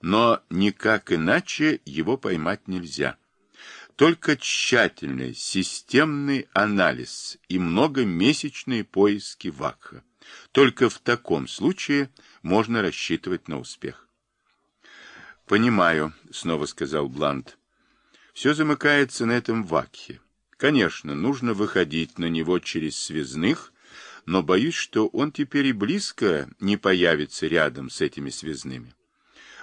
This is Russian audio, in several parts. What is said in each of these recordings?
но никак иначе его поймать нельзя. Только тщательный системный анализ и многомесячные поиски Вакха. Только в таком случае можно рассчитывать на успех. «Понимаю», — снова сказал Блант. «Все замыкается на этом Вакхе. Конечно, нужно выходить на него через связных, но боюсь, что он теперь и близко не появится рядом с этими связными.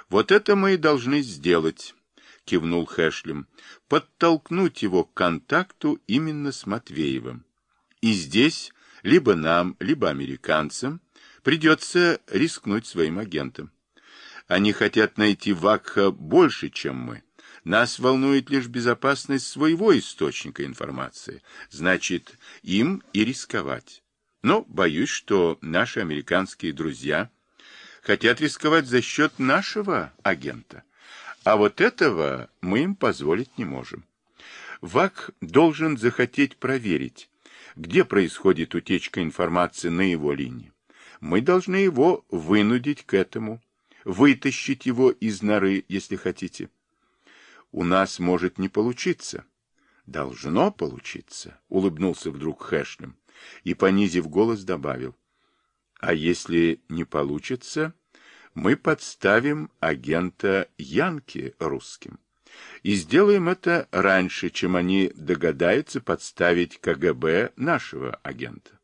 Вот это мы и должны сделать» — кивнул Хэшлем, — подтолкнуть его к контакту именно с Матвеевым. И здесь либо нам, либо американцам придется рискнуть своим агентом. Они хотят найти Вакха больше, чем мы. Нас волнует лишь безопасность своего источника информации. Значит, им и рисковать. Но боюсь, что наши американские друзья хотят рисковать за счет нашего агента. А вот этого мы им позволить не можем. ВАК должен захотеть проверить, где происходит утечка информации на его линии. Мы должны его вынудить к этому, вытащить его из норы, если хотите. У нас может не получиться. Должно получиться, улыбнулся вдруг Хэшлем и, понизив голос, добавил. А если не получится, мы подставим агента Янки русским. И сделаем это раньше, чем они догадаются подставить КГБ нашего агента.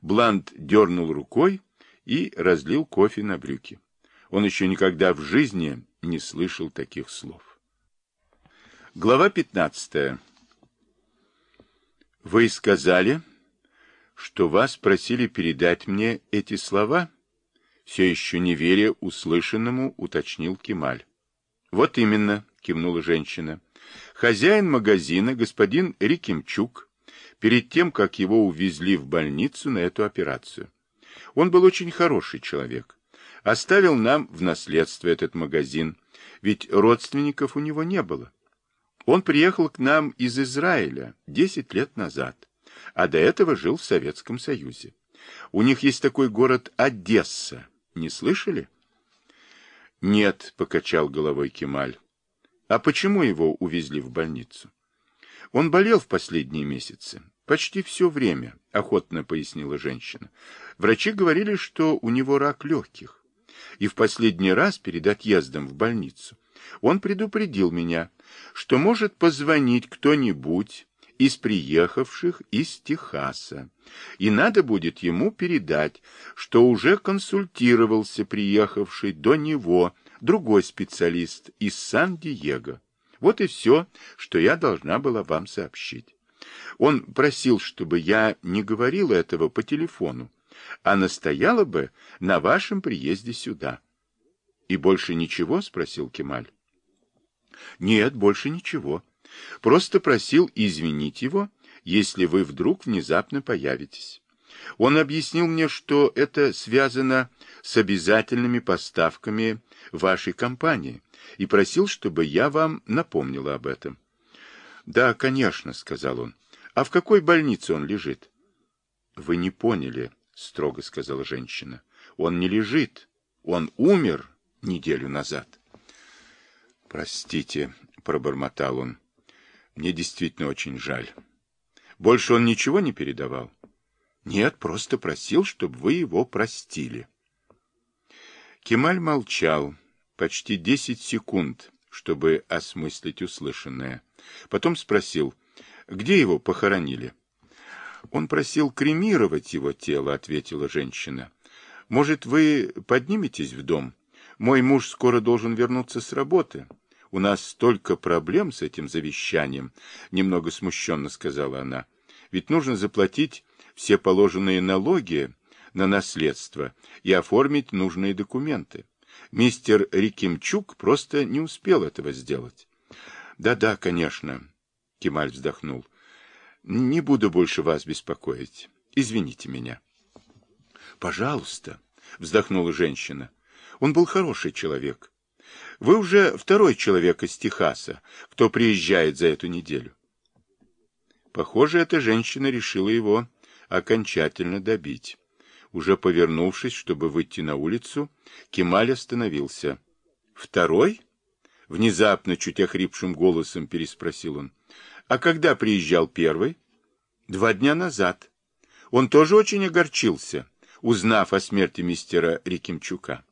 Блант дернул рукой и разлил кофе на брюки. Он еще никогда в жизни не слышал таких слов. Глава 15. Вы сказали, что вас просили передать мне эти слова? все еще не веря услышанному, уточнил Кемаль. Вот именно, кивнула женщина. Хозяин магазина, господин Рикимчук, перед тем, как его увезли в больницу на эту операцию. Он был очень хороший человек. Оставил нам в наследство этот магазин, ведь родственников у него не было. Он приехал к нам из Израиля 10 лет назад, а до этого жил в Советском Союзе. У них есть такой город Одесса, не слышали? Нет, покачал головой Кемаль. А почему его увезли в больницу? Он болел в последние месяцы. Почти все время, охотно пояснила женщина. Врачи говорили, что у него рак легких. И в последний раз перед отъездом в больницу он предупредил меня, что может позвонить кто-нибудь из приехавших из Техаса, и надо будет ему передать, что уже консультировался приехавший до него другой специалист из Сан-Диего. Вот и все, что я должна была вам сообщить. Он просил, чтобы я не говорила этого по телефону, а настояла бы на вашем приезде сюда. — И больше ничего? — спросил Кемаль. — Нет, больше ничего. Просто просил извинить его, если вы вдруг внезапно появитесь. Он объяснил мне, что это связано с обязательными поставками вашей компании, и просил, чтобы я вам напомнила об этом. — Да, конечно, — сказал он. — А в какой больнице он лежит? — Вы не поняли, — строго сказала женщина. — Он не лежит. Он умер неделю назад. — Простите, — пробормотал он. Мне действительно очень жаль. Больше он ничего не передавал? Нет, просто просил, чтобы вы его простили. Кемаль молчал почти десять секунд, чтобы осмыслить услышанное. Потом спросил, где его похоронили? Он просил кремировать его тело, ответила женщина. Может, вы подниметесь в дом? Мой муж скоро должен вернуться с работы. У нас столько проблем с этим завещанием, немного смущенно сказала она. Ведь нужно заплатить все положенные налоги на наследство и оформить нужные документы. Мистер Рикимчук просто не успел этого сделать. Да-да, конечно, Кемаль вздохнул. Не буду больше вас беспокоить. Извините меня. Пожалуйста, вздохнула женщина. Он был хороший человек. Вы уже второй человек из Техаса, кто приезжает за эту неделю. Похоже, эта женщина решила его окончательно добить. Уже повернувшись, чтобы выйти на улицу, Кемаль остановился. Второй? Внезапно, чуть охрипшим голосом переспросил он. А когда приезжал первый? Два дня назад. Он тоже очень огорчился, узнав о смерти мистера Рикимчука.